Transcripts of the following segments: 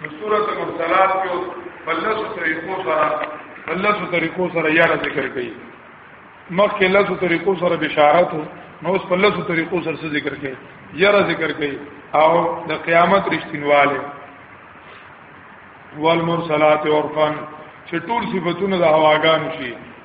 نو سورۃ المرسلات کې بلسو طریقو سره بلسو طریقو سره یاره ذکر کړي مخکې لسو طریقو سره بشارت نو اوس بلسو طریقو سره ذکر کړي یاره ذکر کړي او د قیامت رښتینواله والمرسلات عرفا چې ټول صفاتونه د هواګان شي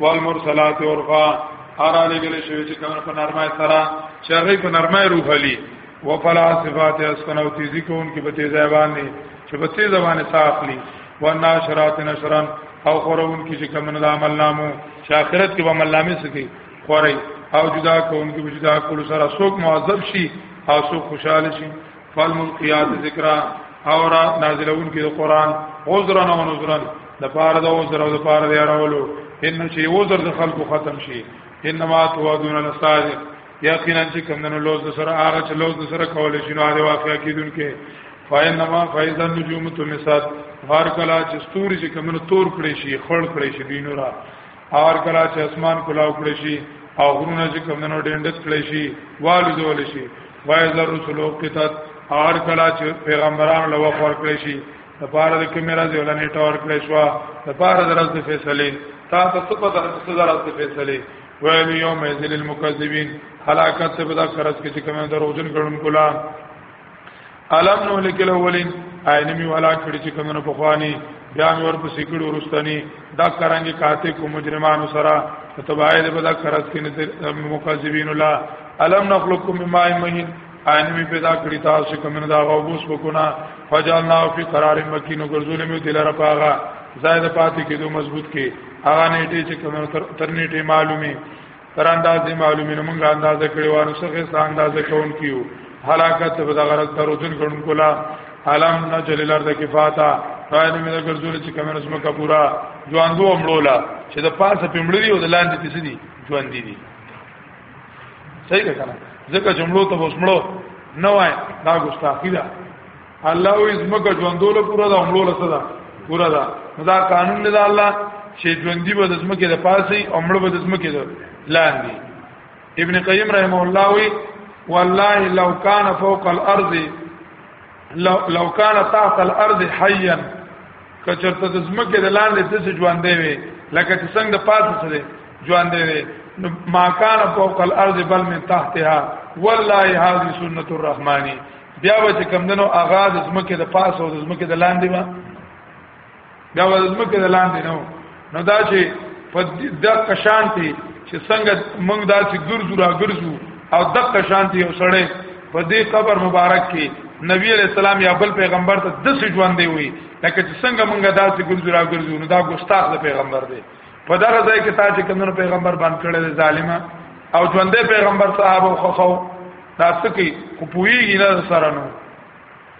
والمرسلات عرفا ارا لګل شوی چې کمر په نرمای سره چرې په نرمای روحلی و فلا صفات اسکن او تیزی کون کی بتی زبان نه چې بتی زبان ساخلی و ناشرات نشرن او خورون کی چې کمن د عمل نامو چې اخرت کې به عمل نامې سکی خوري او جدا کون کی جدا کول سره سوک معذب شي او سوک خوشاله شي فالملقیات ذکر او را نازلون کې قرآن عذرا او نذرا د پاره د عذر او د پاره د اړولو ان چې عذر د خلکو ختم شي انما توعدون لصادق یقینا چې کمنو لوز د سره هغه چې لوز د سره کول شي نو هغه واقعیا کیدونکې فینما فیضا نجوم تمسد غار کلا چې ستوري چې کمنو تور کړی شي خړ کړی شي دینورا اور کلا چې اسمان کلاو کړی شي او غرونه چې کمنو ډېندت کړی شي والو ځول شي وایذ الرسل وقتت اور کلا چې پیغمبرانو له وخت ورکړې شي د پاره د کیمرا دی ولنې ټور کړې شو د پاره د راز د فیصله تا ته څه په درته څه راز د فیصله ویل یوم ذل المکذبین هلاکت څه بدا خرج کې چې کوم دروژن کړون کولا علم نو لیکل اولین عین می ولا کړی چې کوم نه پخوانی بیا مې ورپسې کړو ورستنی دا کرانګي کاته کو مجرمانو سره تبعید بدا خرج کې نه مکذبین الله الم نخلقکم من ماء مهین عین می پیدا کړی تاسو کوم نه دا غوبوس وکنا فجعلنا فی قرار مکین ګرځول می دلاره پاغه زائد پاتې کېدو مضبوط کې هغه نیټه چې کوم تر نیټه معلومه تر اندازې معلومه نه مونږه اندازه کړی وانه څخه څه اندازه کون کیو هلاکت په دغه غرض تر وزن کړم کولا علم نجل الارض کفاتا فاید می دا ګرځول چې کوم رسمه کا پورا ژوندو امړولا چې د پاسه پمړلی او د لاندې تسدي ژوند دي صحیح ده کنه ځکه جملو ته وسمړو نه وای دا ګستاخی ده الله وې زمکه ژوندول پورا ده عمرو لته ده پورا ده دا قانون نه ده الله چې ژوندۍ به د زمکه د پاسي عمر به د زمکه ده لاندې ابن قیم رحم الله وی والله لو کان فوق الارض لو لو کان تحت الارض حيا کچرته د زمکه د لاندې د څه ژوند دی لکه چې څنګه د پاسه سره ژوند دی نو ما کان فوق الارض بل من تحتها والله هذه سنت الرحمن بیا به چې کمندنو اغاز زمکه د پاسه او زمکه د لاندې دا ولزمه کې لاندې نو نو دا چې په دغه شانتي چې څنګه موږ داسې ګرځو را ګرځو او دغه شانتي یو سړی په دې قبر مبارک کې نبی علیہ السلام یا بل پیغمبر ته د څه ژوند دی وي لکه چې څنګه موږ داسې ګرځو را ګرځو نو دا ګستاخ د پیغمبر دی په دغه ځای کې تا چې کومو پیغمبر باندې کړی دی ظالما او ژوندې پیغمبر صاحب خو خو دا څه کوي خو پوېږي نه سره نو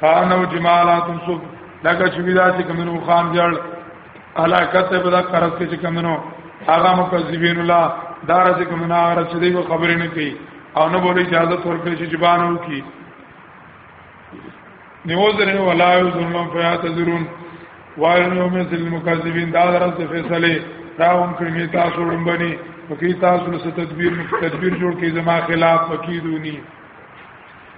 کانو جمالات سو لکه چې ودا چې کمنو خان جړ علاقت په دا قرض کې چې کمنو هغه مکذبین الله دار چې کمنو هغه چې دی خبرې نه کوي او نه بوله اجازه ورکړي چې زبانو کی نیوزر ولا یذلون فیاتذرون وایل نو مې ذل مکذبین دا درس فیصله راوم کړی تاسو رمبني وکي تاسو له تدبیر تدبیر جوړ کې زما خلاف وکیدونی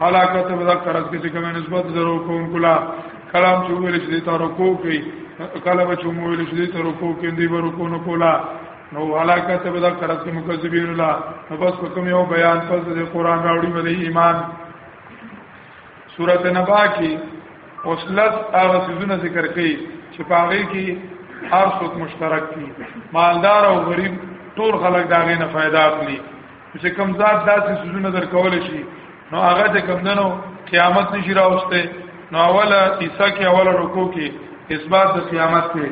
حلاکت په دا قرض کې چې کوم نسبت درو کوم کلا کلام چې ویل چې تا رکو کوي کله به چې ویل چې تا رکو کې دی ورکو نو کولا نو حلاکت په دا قرض کې مکذبین الله نو بس کوم یو بیان پس د قران راوړي باندې ایمان سورته نبا کې اوسلت هغه سيزونه ذکر کړي چې په هغه کې هر څوک مشترک دي مالدار او غریب ټول خلک دا غي نه फायदा اخلي چې کوم ذات داسې سوزونه درکول شي نو هغه د کوم دنو قیامت نشي راوسته نو اوله عیسی کې اوله رکو کې اثبات د قیامت ته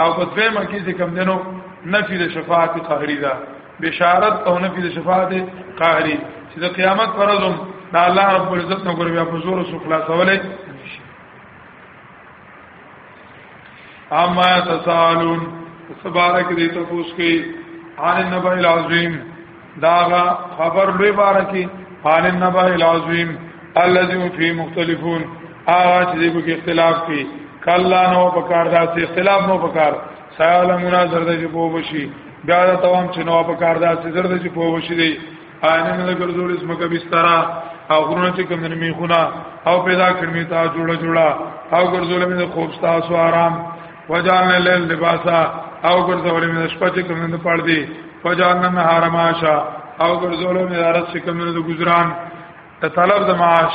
او په دویمه کې چې کوم دنو نفي د شفاعت قهري ده بشارت او نفي د شفاعت قهري چې د قیامت پر ورځ د الله رب العزت نو ګور بیا په زور سو خلاصولې اما تسالون سبارک دې تاسو کې عن النبأ العظیم داغه خبر لوی بارکی عن النبأ العظیم الذي فيه مختلفون هغه چې دې په اختلاف کې کلا نو پکار دا چې اختلاف نو پکار سالمون زرد چې په وشي بیا دا توام چې نو پکار دا چې زرد چې په وشي دی آینه نه ګرځول اسم کا بستر او غرونه چې کوم نه میخونه او پیدا کړمی تا جوړه جوړه او ګرځول مې خوب تاسو آرام وجان لیل لباسا او ګرځول مې شپه چې کوم نه پړ دی وجان نهار معاشا او ګرځول مې رات چې کوم نه گزاران ته طلب د معاش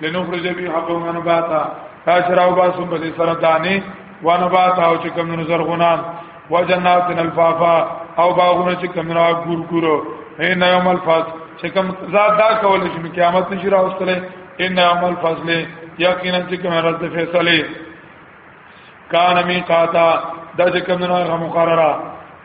لنخرج به حبا ونباتا تاشراو باسم په دې سره دانه ونباتا او چې کوم نظر غنان وجنات الفافا او باغونه چې کوم را ګور ګور اے نعم الفاظ چې کوم ذات دا کول چې قیامت نشي راوستلې اے نعم الفاظ له یقینا چې کوم راز د فیصله کان می قاتا د چې کوم نه مقرره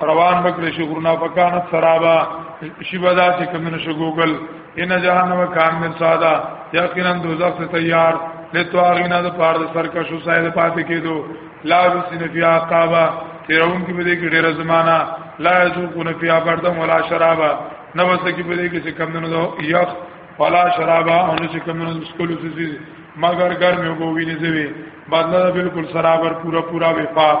روان بکر شي غرنا فکانت سرابا شي بدا چې کمن شو ګوګل ان جهنم کان من ساده یقینا دوزخ ته تیار له تو اغینا د پاره د سرکشو ساید پاتې کېدو لا وسن فی عقابا تیرون کې بده کې ډیره زمانہ لا یذوقون فی بردم ولا شرابا نو بس کې بده کې چې کمنو دو یخ ولا شرابا او چې کمنو سکول سې مگر ګرمه وګوینې زوی بدلا بالکل سرابر پورا پورا وفاق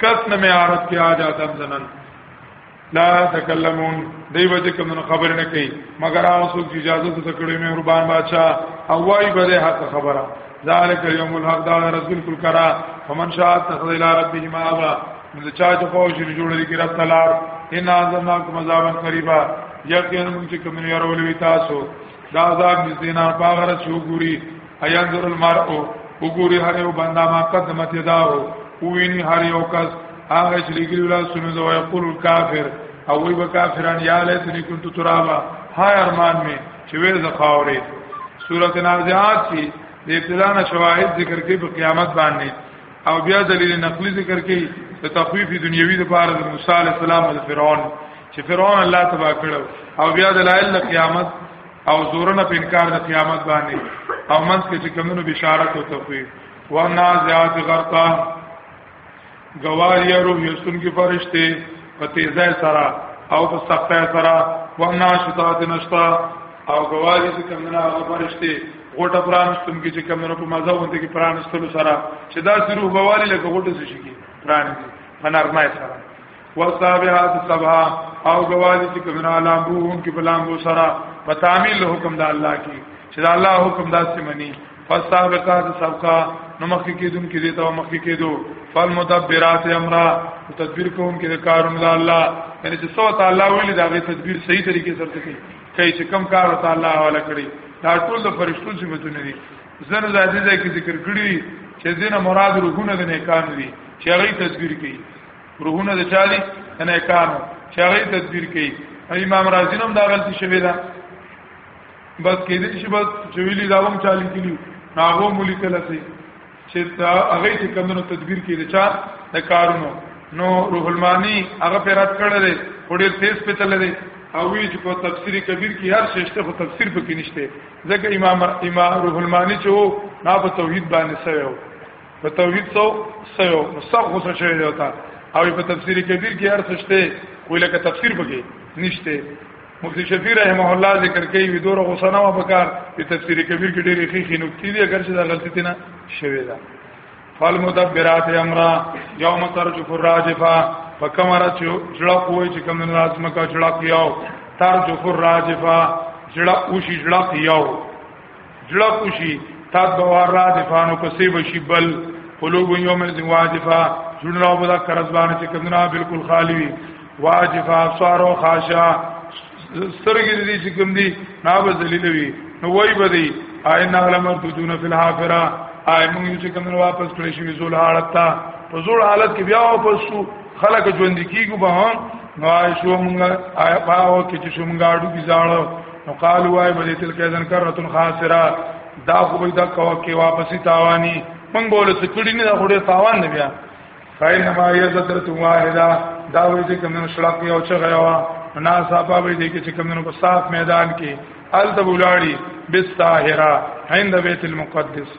کس نه مې عارض کې آ جاتا زنن لا تکلمون دی وجه کوم خبر نه کوي مگر هغه څوک چې اجازه ته کړی مهربان بادشاہ او وايي به حق خبره ذالک یوم الحق دا رسول کل کرا فمن شاء اتخذ الى ربه مآبا نو چا چې خو شي جوړ لري کې رب تلار ان اعظمناکم عذابا قریبا یقینا موږ چې کوم یې ورولې تاسو دا عذاب دې نه پاغره شو ګوري اينظر المرء وګوري هر یو بندا ما قدمت داو ویني هر یو کس هغه چې لګیلو لا سونو زو یقول الکافر او وی به کافران یا لیتنی کنت ترابا هاي ارمان می چې وې زخاورې سورته نازعات کې د ابتدا نه شواهد ذکر کې په قیامت باندې او بیا دلیل نقلی ذکر کې د تخفیف دنیوي د پاره د موسی علی السلام او فرعون چې فرعون الله تبا کړو او بیا دلایل د قیامت او زورنه په انکار د قیامت باندې او منځ کې چې کومونو بشارت او تفویض وانا زیاد غرقا گواریه روح یستون کی فرشته په تیزه سره او په سخته سره وانا شتات نشتا او گواریه چې کومونه هغه فرشته غوټه پرانستون کې چې کومونه په مزه ونده کې پرانستلو سره چې دا روح بوالی لکه غوټه شي کې پرانځي منارمای سره والسابعات سبعا او گواذی چې کومه لامبوون کې بلامبو سره په تعمیل حکم د الله کې چې د الله حکم داسې مني فالسابقات سبقا نو مخکې کېدون کې دیتا او مخکې کېدو فالمدبرات امرا تدبیر کوم کې د کارون د الله یعنی چې سو تعالی ویلي دا غي تدبیر صحیح طریقې سره کوي کوي چې کم کار تعالی والا کړی دا ټول د فرشتو صفاتونه دي زنه زادي ځای کې ذکر کړی چې دینه مراد روحونه د نه کان دي چې هغه تدبیر کوي روحونه د چالي نه کانو چاغې تدبیر کوي امام رازی هم دا غلطي شوی دا بس کې دې شي بس جویلی دا هم چالي کیلو ناغو ملي کله سي چې دا هغه چې کمونو تدبیر کوي د چا د کارونو نو روح المانی هغه پر رات کړل وړي تیز په تل دی او وی چې په تفسیر کبیر کې هر شیشته په تفسیر پکې نشته ځکه امام امام روح المانی چې وو نا په توحید باندې سوی وو په توحید سو سيو سب غوسه شوی دی تا او په تفسیر کبیر کې هر څه شته وی لکه تفسیر پکې نشته مفتی شفیع رحمه الله ذکر کوي وی دوره غوسه نه وکړ په تفسیر کبیر کې ډېری خېخې نکتی دي اگر چې دا غلطی نه شوی ده فالمدبرات امرا یوم ترجف الراجفه فکمرا چې جړه کوی چې کوم لازمه کا جړه کیاو ترجف الراجفه جړه اوشي جړه کیاو جړه کوشي تاب بوار را دفانو کسي بشي بل قلوب یوم الذی واجفا جوړنا وبدا قرض باندې چې کمنا بالکل خالی وي واجفا سوارو خاشا سترګې دې چې کوم دي نا به ذلیل وي نو وای بدی آینا علمر تجون فی الحافره آی موږ چې کوم واپس کړی شوی زول حالت تا په زول حالت کې بیا واپس شو خلک ژوند کیږي به هم نو آی شو موږ آی پاو کې چې شو موږ اډو کې ځاړو نو قال وای بده تلک اذن کرتون خاسرا دا خو به دا کوا کې واپسی تاوانی مونږ بوله څه کړی نه دا خو ډیر تاوان نه بیا خیر نما یزترت واحده دا وې چې کوم شړق یو چې غیوا نا صاحب به دې کې چې کوم په صاف میدان کې ال د بولاړي بالساهره عند بیت المقدس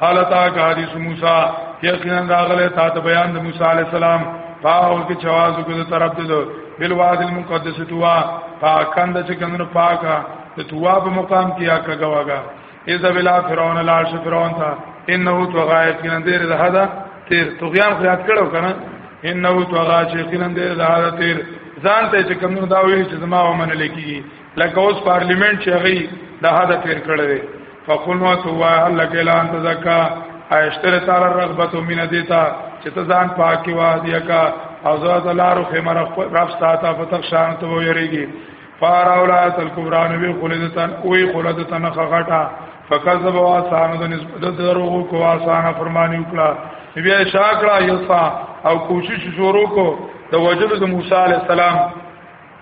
حالتا کا حدیث موسی یقینا راغله تا ته بیان د موسی علی السلام پاول کې چواز کو طرف ته بل واد المقدس توا پاکند چې کندنو پاکا ته توا په مقام کې آکا گواګا اذا بلا فرعون لا ش فرعون تا انه تو غایت کین دیر ده هدا تیر طغیان خیات کړو کنه انه تو غایت کین دیر ده هدا تیر ځان ته چې کمنو دا وی چې زما ومن لیکي لکه اوس پارلیمنت چې هغه د حد پیر کړی فقل نو تو وای الله کلا انت زکا اشتر تعالی رغبت من دیتا چې ته ځان پاکي وادیا کا او زړه د لارو خمر رب ساته فتق شان ته ویریږي فار اولات الکبران وی خلدتن وی خلدتن خغټا فکذب واسان د نسبت درو کو واسان فرمانی وکړه بیا شاکړه یسا او کوشش شروع کو د وجلو د موسی علی السلام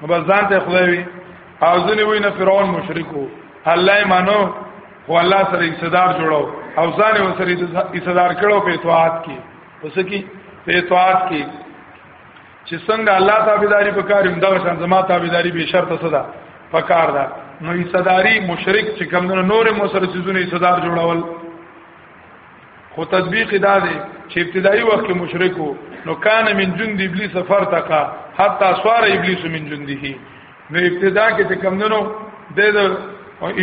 نو بس ځان ته خدای وي او ځنې وي نه فرعون مشرکو الله یې مانو خو الله سره اقتدار جوړو او ځان یې سره اقتدار کړو په اطاعت کې اوس کې په اطاعت کې چې څنګه الله تابعداري وکړم دا شان زما تابعداري به شرط صدا پکار ده نو اقتداري مشرک چې کمونه نور مو سره سيزونه اقتدار جوړول خو تطبیق دا دی چې ابتدایي وخت کې مشرکو نو کان من جند ابلیس فرتقا حتا سوار ابلیس من جنده نو ابتدا کې چې کم دنو د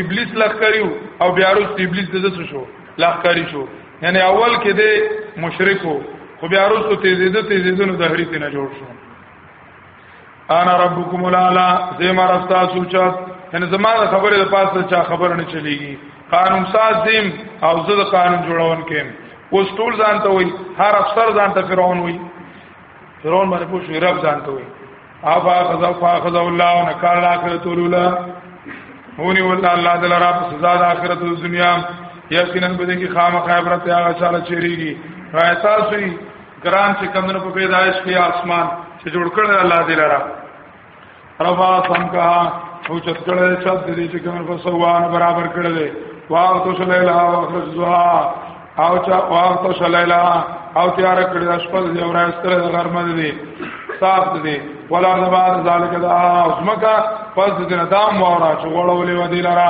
ابلیس لخریو او بیا وروسته ابلیس د څه شو لخری شو یعنی اول کې د مشرکو خو بیا وروسته تیزیده تیزیده نو د هریته نه جوړ شو انا ربکم الاعلى زما رب تاسو چت ان زما خبره د پاسه چا خبر نه چلیږي قانون ساز دیم او زه د قانون جوړون کې اوس ټول ځان ته وای هر افسر ځان ته فرعون وای فرعون باندې پوښتنه رب ځان ته وای ابا خذا فاخذ الله نکال الاخرت الاولى هونی والله الله دل را په سزا د اخرت او دنیا یقینا به دې کې خامخا عبرت هغه چاله چیرېږي راځي ګران چې کمنو په پیدایش کې اسمان چې جوړ کړل الله دې لرا رفع سمکا او چت کړل چې د دې چې کمنو په سوان برابر کړل واو تو شلیلا او اخرج زها او چا واو تو شلیلا او تیار کړل شپه دې او راستره د غرمه دې صاف دې ولا زبان ذالک دا او سمکا پس دې نه دام واره چې وړولې ودی لرا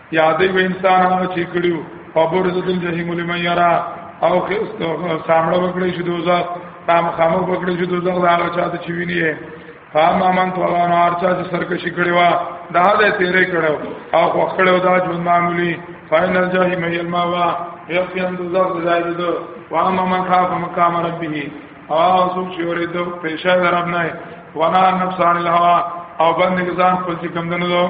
یادې به انسان هغه چې کړیو فبرزت الجحیم لمن یرا او سامړه وکړي شو دوزخ تام خامو وکړي شو دوزخ دا هغه چاته چې ویني فاما من طغى نار چا چې سرکشي کړي وا دا دې تیرې کړو او خو کړو دا ژوند معمولی فاین الجحیم یلما وا یقین دوزخ ځای دې واما من خاف مقام ربه او څوک چې ورته پېښه درب نه ونا نفسان الهوا او بندګزان خپل چې کم دنو